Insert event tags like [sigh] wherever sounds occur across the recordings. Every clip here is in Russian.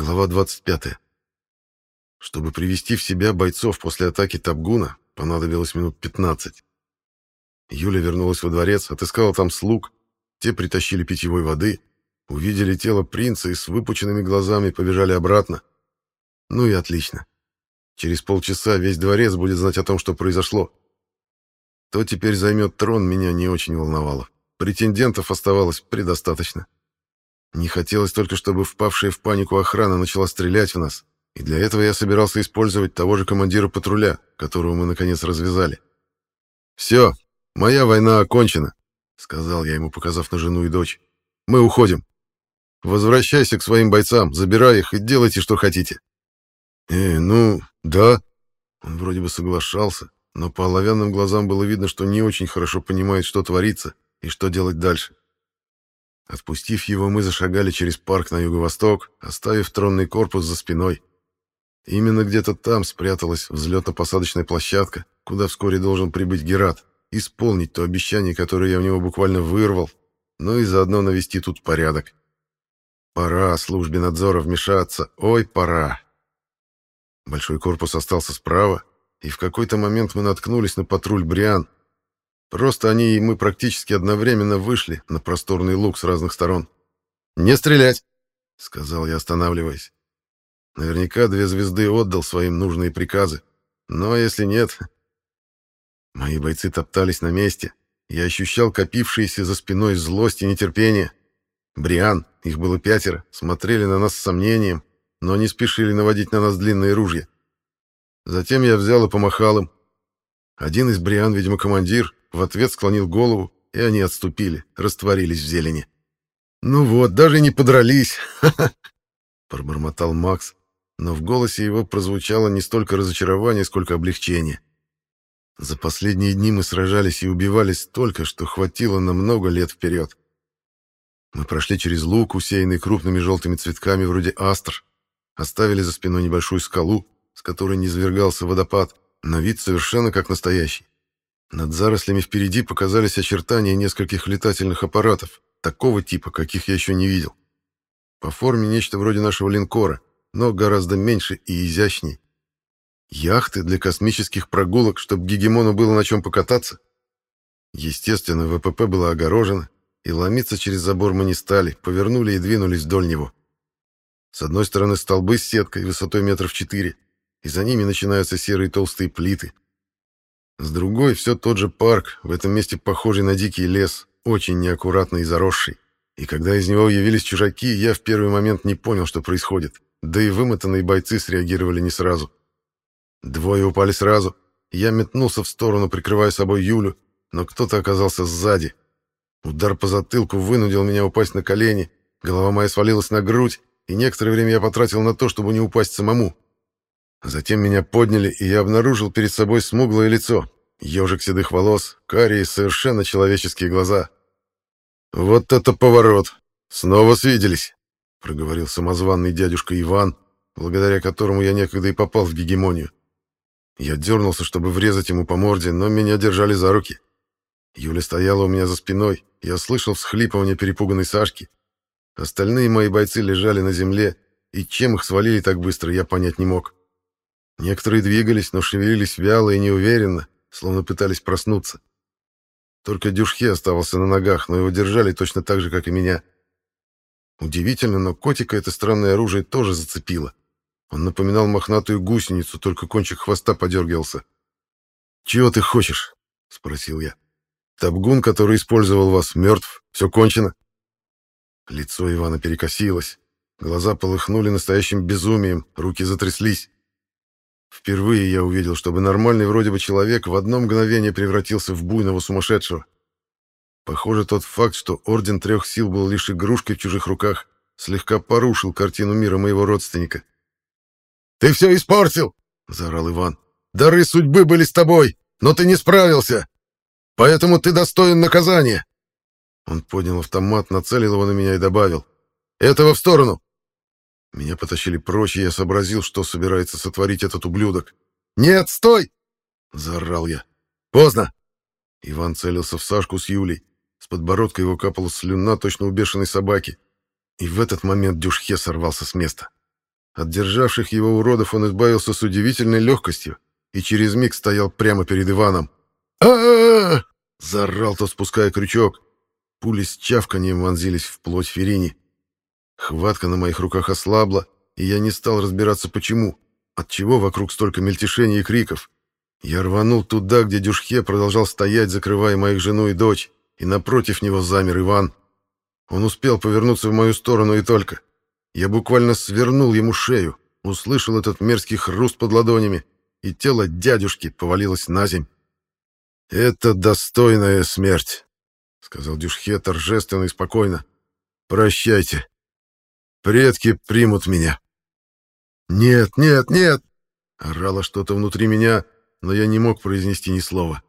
Глава 25. Чтобы привести в себя бойцов после атаки Табгуна, понадобилось минут 15. Юля вернулась во дворец, отыскала там слуг, те притащили питьевой воды, увидели тело принца и с выпученными глазами побежали обратно. Ну и отлично. Через полчаса весь дворец будет знать о том, что произошло. Кто теперь займет трон, меня не очень волновало. Претендентов оставалось предостаточно. Не хотелось только, чтобы впавшая в панику охрана начала стрелять в нас, и для этого я собирался использовать того же командира патруля, которого мы, наконец, развязали. «Все, моя война окончена», — сказал я ему, показав на жену и дочь. «Мы уходим. Возвращайся к своим бойцам, забирай их и делайте, что хотите». «Э, ну, да». Он вроде бы соглашался, но по оловянным глазам было видно, что не очень хорошо понимает, что творится и что делать дальше. Отпустив его, мы зашагали через парк на юго-восток, оставив тронный корпус за спиной. Именно где-то там спряталась взлетно-посадочная площадка, куда вскоре должен прибыть Герат, исполнить то обещание, которое я в него буквально вырвал, но и заодно навести тут порядок. Пора службе надзора вмешаться, ой, пора. Большой корпус остался справа, и в какой-то момент мы наткнулись на патруль Бриан, Просто они и мы практически одновременно вышли на просторный луг с разных сторон. «Не стрелять!» — сказал я, останавливаясь. Наверняка две звезды отдал своим нужные приказы. Но если нет... Мои бойцы топтались на месте. Я ощущал копившиеся за спиной злость и нетерпение. Бриан, их было пятеро, смотрели на нас с сомнением, но не спешили наводить на нас длинные ружья. Затем я взял и помахал им. Один из Бриан, видимо, командир, в ответ склонил голову, и они отступили, растворились в зелени. «Ну вот, даже не подрались!» [laughs] — пробормотал Макс, но в голосе его прозвучало не столько разочарование, сколько облегчение. За последние дни мы сражались и убивались столько, что хватило на много лет вперед. Мы прошли через луг, усеянный крупными желтыми цветками вроде астр, оставили за спиной небольшую скалу, с которой низвергался водопад, на вид совершенно как настоящий. Над зарослями впереди показались очертания нескольких летательных аппаратов, такого типа, каких я еще не видел. По форме нечто вроде нашего линкора, но гораздо меньше и изящнее. Яхты для космических прогулок, чтобы гегемону было на чем покататься. Естественно, ВПП было огорожено, и ломиться через забор мы не стали, повернули и двинулись вдоль него. С одной стороны столбы с сеткой высотой метров четыре, и за ними начинаются серые толстые плиты — с другой все тот же парк, в этом месте похожий на дикий лес, очень неаккуратный и заросший. И когда из него явились чужаки, я в первый момент не понял, что происходит. Да и вымотанные бойцы среагировали не сразу. Двое упали сразу. Я метнулся в сторону, прикрывая собой Юлю, но кто-то оказался сзади. Удар по затылку вынудил меня упасть на колени, голова моя свалилась на грудь, и некоторое время я потратил на то, чтобы не упасть самому. Затем меня подняли, и я обнаружил перед собой смуглое лицо, ежик седых волос, карие совершенно человеческие глаза. «Вот это поворот! Снова свиделись!» — проговорил самозванный дядюшка Иван, благодаря которому я некогда и попал в гегемонию. Я дернулся, чтобы врезать ему по морде, но меня держали за руки. Юля стояла у меня за спиной, я слышал всхлипывание перепуганной Сашки. Остальные мои бойцы лежали на земле, и чем их свалили так быстро, я понять не мог. Некоторые двигались, но шевелились вяло и неуверенно, словно пытались проснуться. Только Дюшхе оставался на ногах, но его держали точно так же, как и меня. Удивительно, но котика это странное оружие тоже зацепило. Он напоминал мохнатую гусеницу, только кончик хвоста подергивался. «Чего ты хочешь?» — спросил я. «Табгун, который использовал вас, мертв. Все кончено». Лицо Ивана перекосилось. Глаза полыхнули настоящим безумием, руки затряслись. Впервые я увидел, чтобы нормальный вроде бы человек в одно мгновение превратился в буйного сумасшедшего. Похоже, тот факт, что Орден Трех Сил был лишь игрушкой в чужих руках, слегка порушил картину мира моего родственника. «Ты все испортил!» — заорал Иван. «Дары судьбы были с тобой, но ты не справился! Поэтому ты достоин наказания!» Он поднял автомат, нацелил его на меня и добавил. «Этого в сторону! Меня потащили прочь, и я сообразил, что собирается сотворить этот ублюдок. «Нет, стой!» — заорал я. «Поздно!» Иван целился в Сашку с Юлей. С подбородка его капала слюна точно у бешеной собаки. И в этот момент Дюшхе сорвался с места. От державших его уродов он избавился с удивительной легкостью и через миг стоял прямо перед Иваном. а, -а, -а Заорал тот, спуская крючок. Пули с чавканием вонзились в плоть Ферини. Хватка на моих руках ослабла, и я не стал разбираться, почему. Отчего вокруг столько мельтешений и криков. Я рванул туда, где Дюшхе продолжал стоять, закрывая моих жену и дочь, и напротив него замер Иван. Он успел повернуться в мою сторону и только. Я буквально свернул ему шею, услышал этот мерзкий хруст под ладонями, и тело дядюшки повалилось на земь. «Это достойная смерть», — сказал Дюшхе торжественно и спокойно. «Прощайте. Предки примут меня». «Нет, нет, нет!» — орало что-то внутри меня, но я не мог произнести ни слова.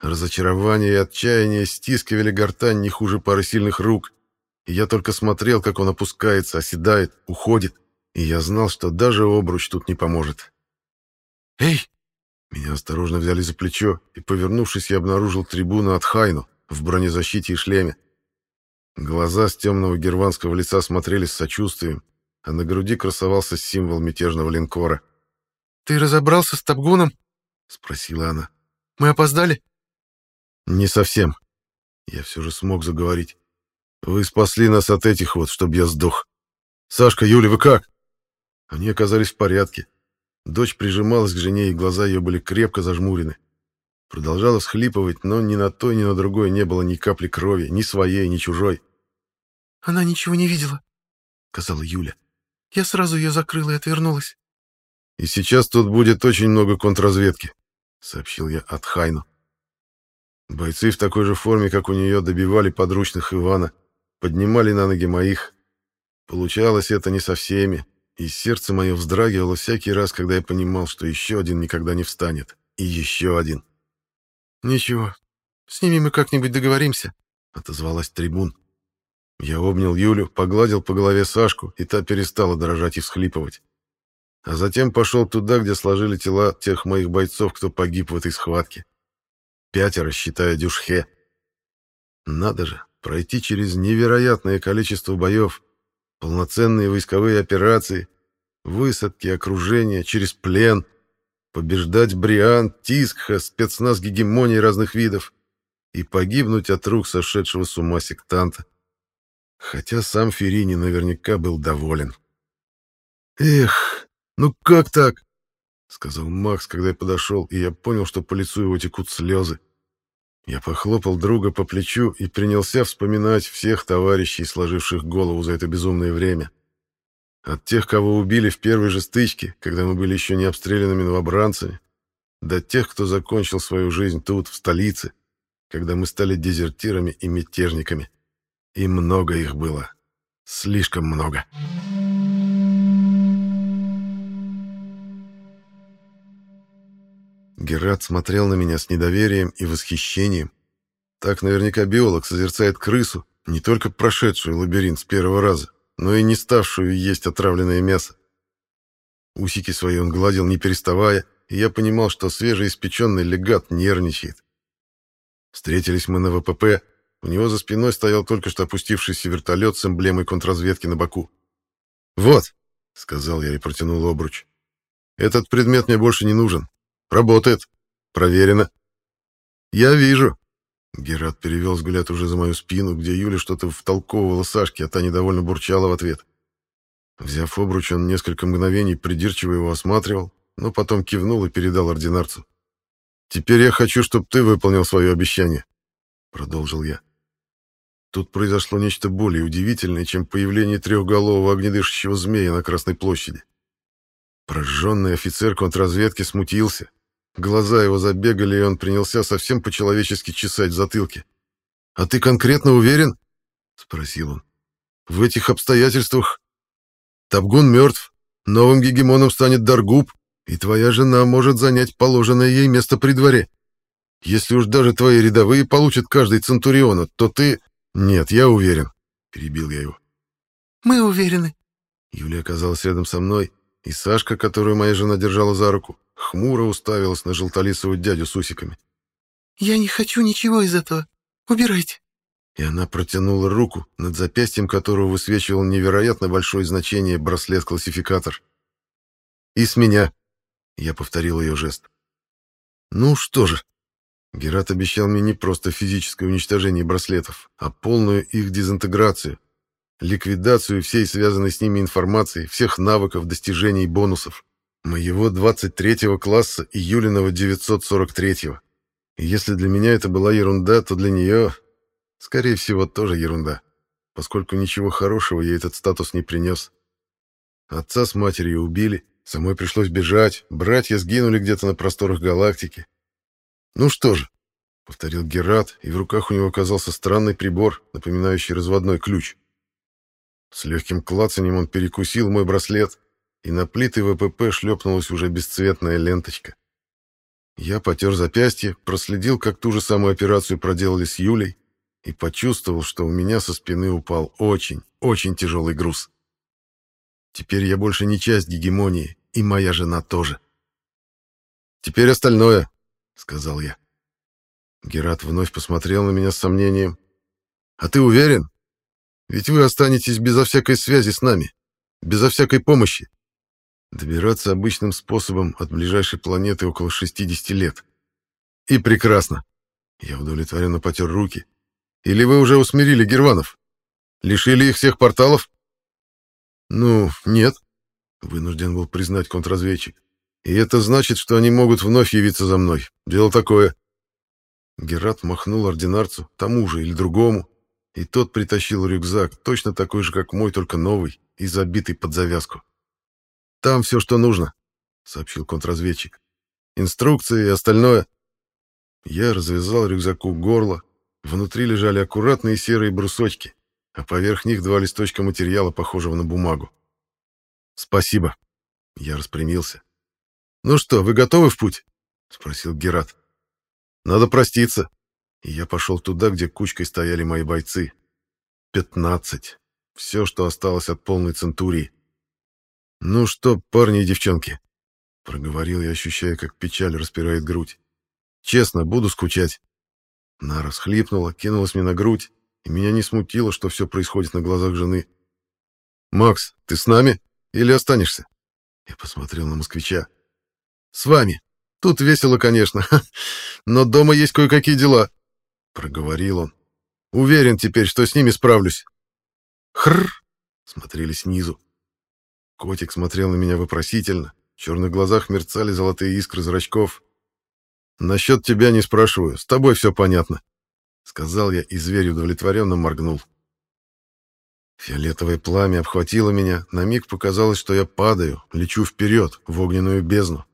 Разочарование и отчаяние стискивали гортань не хуже пары сильных рук, и я только смотрел, как он опускается, оседает, уходит, и я знал, что даже обруч тут не поможет. «Эй!» Меня осторожно взяли за плечо, и, повернувшись, я обнаружил трибуну от Хайну в бронезащите и шлеме. Глаза с темного германского лица смотрели с сочувствием, а на груди красовался символ мятежного линкора. «Ты разобрался с Табгуном?» — спросила она. «Мы опоздали?» «Не совсем». Я все же смог заговорить. «Вы спасли нас от этих вот, чтобы я сдох. Сашка, Юля, вы как?» Они оказались в порядке. Дочь прижималась к жене, и глаза ее были крепко зажмурены. Продолжала схлипывать, но ни на той, ни на другой не было ни капли крови, ни своей, ни чужой. «Она ничего не видела», — сказала Юля. «Я сразу ее закрыла и отвернулась». «И сейчас тут будет очень много контрразведки», — сообщил я от Хайну. Бойцы в такой же форме, как у нее, добивали подручных Ивана, поднимали на ноги моих. Получалось это не со всеми, и сердце мое вздрагивало всякий раз, когда я понимал, что еще один никогда не встанет. И еще один. «Ничего, с ними мы как-нибудь договоримся», — отозвалась трибун. Я обнял Юлю, погладил по голове Сашку, и та перестала дрожать и всхлипывать. А затем пошел туда, где сложили тела тех моих бойцов, кто погиб в этой схватке. Пятеро, считая Дюшхе. Надо же, пройти через невероятное количество боев, Полноценные войсковые операции, высадки, окружения, через плен, побеждать Бриан, Тискха, спецназ гегемонии разных видов и погибнуть от рук сошедшего с ума сектанта. Хотя сам Ферини наверняка был доволен. «Эх, ну как так?» — сказал Макс, когда я подошел, и я понял, что по лицу его текут слезы. Я похлопал друга по плечу и принялся вспоминать всех товарищей, сложивших голову за это безумное время. От тех, кого убили в первой же стычке, когда мы были еще не обстрелянными новобранцами, до тех, кто закончил свою жизнь тут, в столице, когда мы стали дезертирами и мятежниками. И много их было. Слишком много. Герат смотрел на меня с недоверием и восхищением. Так наверняка биолог созерцает крысу, не только прошедшую лабиринт с первого раза, но и не ставшую есть отравленное мясо. Усики свои он гладил, не переставая, и я понимал, что свежеиспеченный легат нервничает. Встретились мы на ВПП, у него за спиной стоял только что опустившийся вертолет с эмблемой контрразведки на боку. «Вот», — сказал я и протянул обруч, — «этот предмет мне больше не нужен. Работает. Проверено. Я вижу. Герат перевел взгляд уже за мою спину, где Юля что-то втолковывала Сашке, а та недовольно бурчала в ответ. Взяв обруч, он несколько мгновений придирчиво его осматривал, но потом кивнул и передал ординарцу. «Теперь я хочу, чтобы ты выполнил свое обещание», — продолжил я. Тут произошло нечто более удивительное, чем появление трехголового огнедышащего змея на Красной площади. Прожженный офицер контрразведки смутился, Глаза его забегали, и он принялся совсем по-человечески чесать в затылке. «А ты конкретно уверен?» — спросил он. «В этих обстоятельствах Табгун мертв, новым гегемоном станет Даргуб, и твоя жена может занять положенное ей место при дворе. Если уж даже твои рядовые получат каждый Центуриона, то ты...» «Нет, я уверен», — перебил я его. «Мы уверены». Юлия оказалась рядом со мной, и Сашка, которую моя жена держала за руку, хмуро уставилась на желтолицевого дядю с усиками. «Я не хочу ничего из этого. Убирайте». и она протянула руку, над запястьем которого высвечивал невероятно большое значение браслет-классификатор. «И с меня!» — я повторил ее жест. «Ну что же?» Герат обещал мне не просто физическое уничтожение браслетов, а полную их дезинтеграцию, ликвидацию всей связанной с ними информации, всех навыков, достижений и бонусов. Моего 23-го класса и Юлиного 943-го. И если для меня это была ерунда, то для нее, скорее всего, тоже ерунда, поскольку ничего хорошего ей этот статус не принес. Отца с матерью убили, самой пришлось бежать, братья сгинули где-то на просторах галактики. Ну что же, — повторил Герат, и в руках у него оказался странный прибор, напоминающий разводной ключ. С легким клацанием он перекусил мой браслет, и на плиты ВПП шлепнулась уже бесцветная ленточка. Я потер запястье, проследил, как ту же самую операцию проделали с Юлей, и почувствовал, что у меня со спины упал очень, очень тяжелый груз. Теперь я больше не часть гегемонии, и моя жена тоже. «Теперь остальное», — сказал я. Герат вновь посмотрел на меня с сомнением. «А ты уверен? Ведь вы останетесь безо всякой связи с нами, безо всякой помощи. Добираться обычным способом от ближайшей планеты около 60 лет. И прекрасно. Я удовлетворенно потер руки. Или вы уже усмирили герванов? Лишили их всех порталов? Ну, нет. Вынужден был признать контрразведчик. И это значит, что они могут вновь явиться за мной. Дело такое. Герат махнул ординарцу, тому же или другому, и тот притащил рюкзак, точно такой же, как мой, только новый и забитый под завязку. Там все, что нужно, сообщил контрразведчик. Инструкции и остальное. Я развязал рюкзаку горло. Внутри лежали аккуратные серые брусочки, а поверх них два листочка материала, похожего на бумагу. Спасибо. Я распрямился. Ну что, вы готовы в путь? спросил Герат. Надо проститься. И я пошел туда, где кучкой стояли мои бойцы. Пятнадцать. Все, что осталось от полной центурии. «Ну что, парни и девчонки?» — проговорил я, ощущая, как печаль распирает грудь. «Честно, буду скучать». Нара схлипнула, кинулась мне на грудь, и меня не смутило, что все происходит на глазах жены. «Макс, ты с нами или останешься?» Я посмотрел на москвича. «С вами. Тут весело, конечно, [laughs] но дома есть кое-какие дела», — проговорил он. «Уверен теперь, что с ними справлюсь». «Хрррр!» — смотрели снизу. Котик смотрел на меня вопросительно. В черных глазах мерцали золотые искры зрачков. «Насчет тебя не спрашиваю, с тобой все понятно», — сказал я, и зверь удовлетворенно моргнул. Фиолетовое пламя обхватило меня, на миг показалось, что я падаю, лечу вперед, в огненную бездну.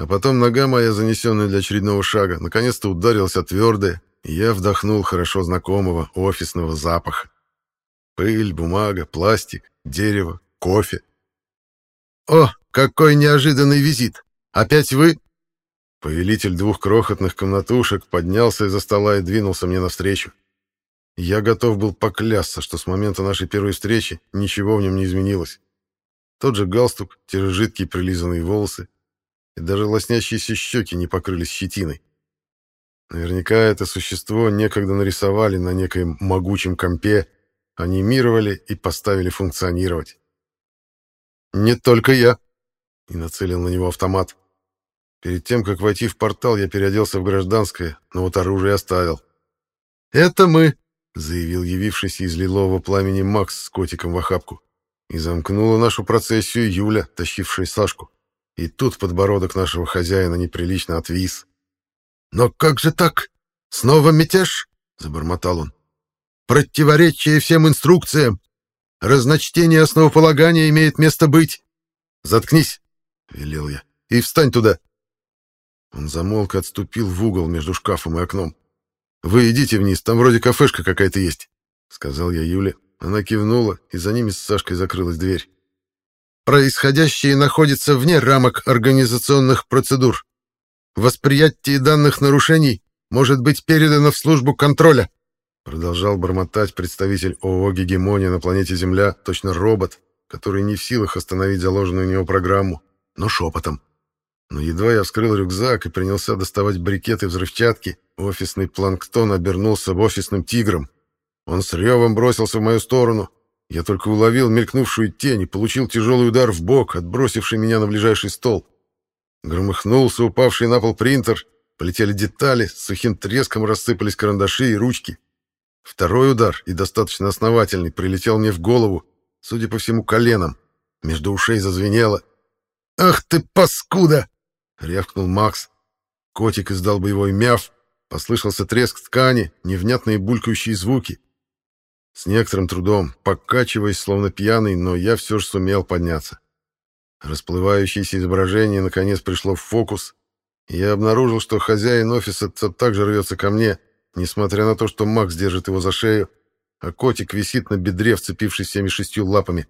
А потом нога моя, занесенная для очередного шага, наконец-то ударилась о твердое, и я вдохнул хорошо знакомого офисного запаха. Пыль, бумага, пластик, дерево, кофе. «О, какой неожиданный визит! Опять вы?» Повелитель двух крохотных комнатушек поднялся из-за стола и двинулся мне навстречу. Я готов был поклясться, что с момента нашей первой встречи ничего в нем не изменилось. Тот же галстук, те же жидкие прилизанные волосы, и даже лоснящиеся щеки не покрылись щетиной. Наверняка это существо некогда нарисовали на некоем могучем компе, анимировали и поставили функционировать. «Не только я», — и нацелил на него автомат. Перед тем, как войти в портал, я переоделся в гражданское, но вот оружие оставил. «Это мы», — заявил явившийся из лилового пламени Макс с котиком в охапку. И замкнула нашу процессию Юля, тащившая Сашку. И тут подбородок нашего хозяина неприлично отвис. «Но как же так? Снова мятеж?» — забормотал он. «Противоречие всем инструкциям! Разночтение основополагания имеет место быть. Заткнись, велел я. И встань туда. Он замолк и отступил в угол между шкафом и окном. Вы идите вниз, там вроде кафешка какая-то есть, сказал я Юле. Она кивнула, и за ними с Сашкой закрылась дверь. Происходящее находится вне рамок организационных процедур. Восприятие данных нарушений может быть передано в службу контроля. Продолжал бормотать представитель ООО «Гегемония» на планете Земля, точно робот, который не в силах остановить заложенную у него программу, но шепотом. Но едва я вскрыл рюкзак и принялся доставать брикеты взрывчатки, офисный планктон обернулся в офисным тигром, Он с ревом бросился в мою сторону. Я только уловил мелькнувшую тень и получил тяжелый удар в бок, отбросивший меня на ближайший стол. Громыхнулся упавший на пол принтер, полетели детали, с сухим треском рассыпались карандаши и ручки. Второй удар, и достаточно основательный, прилетел мне в голову, судя по всему, коленом. Между ушей зазвенело. «Ах ты, паскуда!» — рявкнул Макс. Котик издал боевой мяв, послышался треск ткани, невнятные булькающие звуки. С некоторым трудом, покачиваясь, словно пьяный, но я все же сумел подняться. Расплывающееся изображение наконец пришло в фокус, и я обнаружил, что хозяин офиса также рвется ко мне, несмотря на то, что Макс держит его за шею, а котик висит на бедре, вцепившись всеми шестью лапами.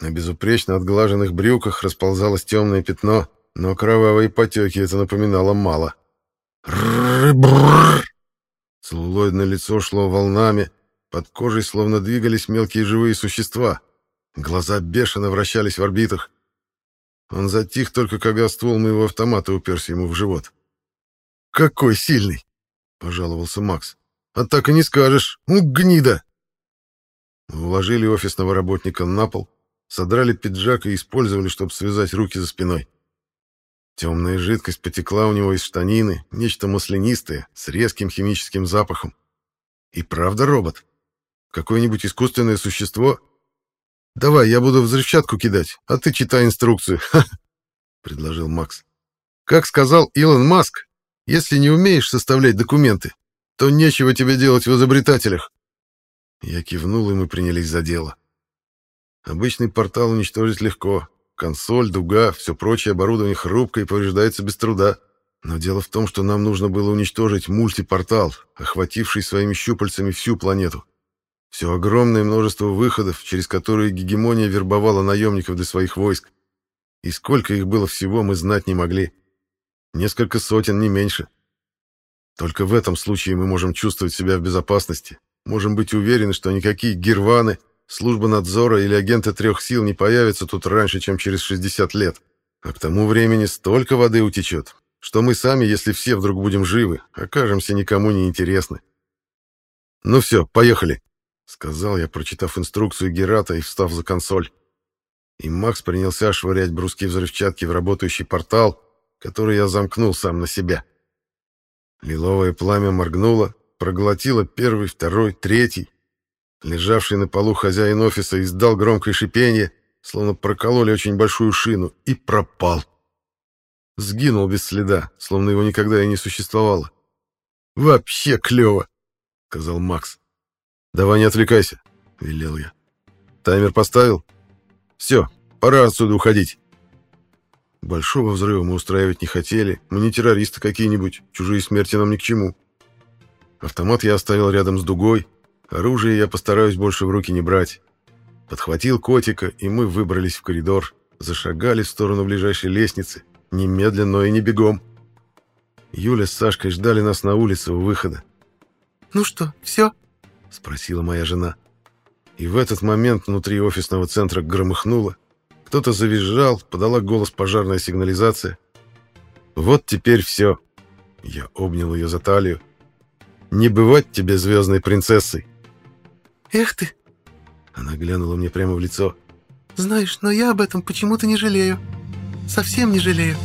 На безупречно отглаженных брюках расползалось темное пятно, но кровавые потеки это напоминало мало. Целлулоидное лицо шло волнами, под кожей словно двигались мелкие живые существа. Глаза бешено вращались в орбитах. Он затих только когда ствол моего автомата уперся ему в живот. «Какой сильный!» — пожаловался Макс. «А так и не скажешь! У, гнида!» Уложили офисного работника на пол, содрали пиджак и использовали, чтобы связать руки за спиной. Темная жидкость потекла у него из штанины, нечто маслянистое, с резким химическим запахом. И правда робот? Какое-нибудь искусственное существо? Давай, я буду взрывчатку кидать, а ты читай инструкцию. [laughs] предложил Макс. Как сказал Илон Маск, если не умеешь составлять документы, то нечего тебе делать в изобретателях. Я кивнул, и мы принялись за дело. Обычный портал уничтожить легко. Консоль, дуга, все прочее оборудование хрупкое и повреждается без труда. Но дело в том, что нам нужно было уничтожить мультипортал, охвативший своими щупальцами всю планету. Все огромное множество выходов, через которые гегемония вербовала наемников для своих войск. И сколько их было всего, мы знать не могли. Несколько сотен, не меньше. Только в этом случае мы можем чувствовать себя в безопасности. Можем быть уверены, что никакие гирваны, служба надзора или агенты трех сил не появятся тут раньше, чем через 60 лет. А к тому времени столько воды утечет, что мы сами, если все вдруг будем живы, окажемся никому не интересны. Ну все, поехали. — сказал я, прочитав инструкцию Герата и встав за консоль. И Макс принялся швырять бруски взрывчатки в работающий портал, который я замкнул сам на себя. Лиловое пламя моргнуло, проглотило первый, второй, третий. Лежавший на полу хозяин офиса издал громкое шипение, словно прокололи очень большую шину, и пропал. Сгинул без следа, словно его никогда и не существовало. «Вообще клево!» — сказал Макс. «Давай не отвлекайся», — велел я. «Таймер поставил? Все, пора отсюда уходить». Большого взрыва мы устраивать не хотели, мы не террористы какие-нибудь, чужие смерти нам ни к чему. Автомат я оставил рядом с дугой, оружие я постараюсь больше в руки не брать. Подхватил котика, и мы выбрались в коридор, зашагали в сторону ближайшей лестницы, немедленно и не бегом. Юля с Сашкой ждали нас на улице у выхода. «Ну что, все?» — спросила моя жена. И в этот момент внутри офисного центра громыхнуло. Кто-то завизжал, подала голос пожарная сигнализация. «Вот теперь все!» Я обнял ее за талию. «Не бывать тебе звездной принцессой!» «Эх ты!» Она глянула мне прямо в лицо. «Знаешь, но я об этом почему-то не жалею. Совсем не жалею».